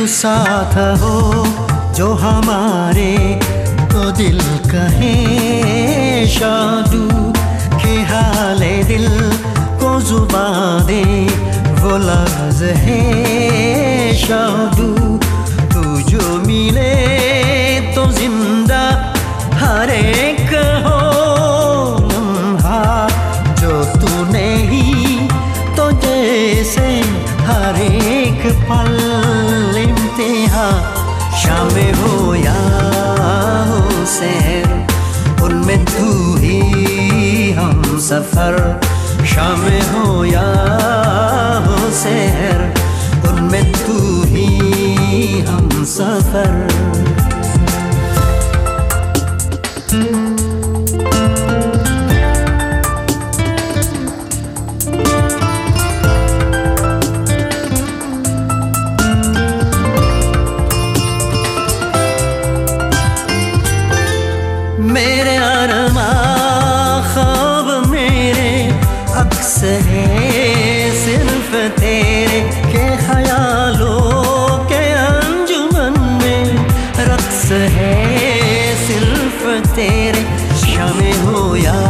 तो साथ हो, जो हमारे तो दिल कहे। शादू के हाले दिल को जुबा दे, वो लफ्ज है। शाम हो या हो शहर उनमें तू ही हम सफ़र। शाम हो या हो शहर उनमें तू ही हम सफ़र। है सिर्फ़ तेरे शाम हो या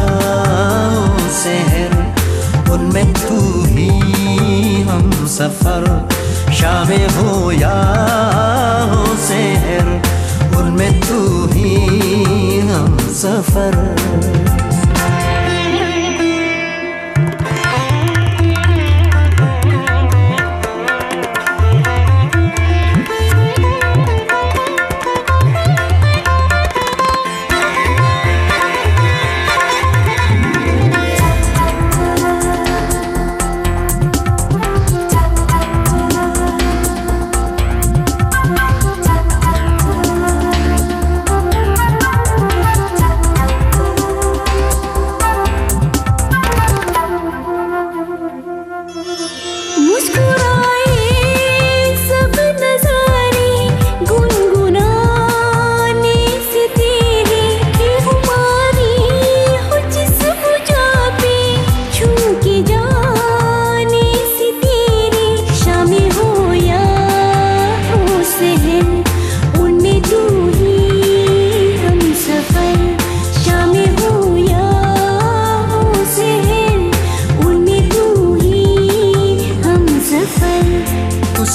शहर। उनमें तू ही हम सफ़र। शाम हो या हो शहर। उनमें तू ही हम सफ़र।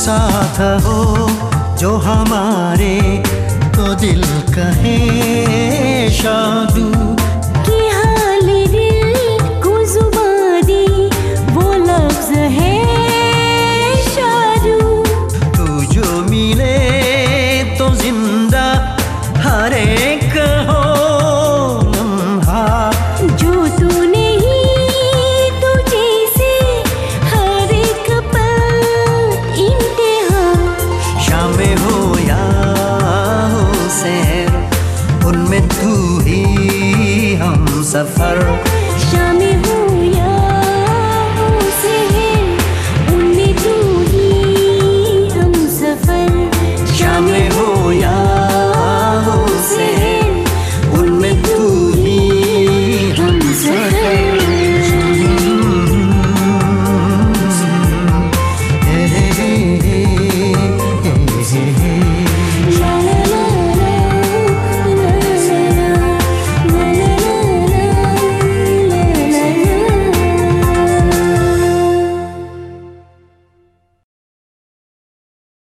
साथ हो जो हमारे शहर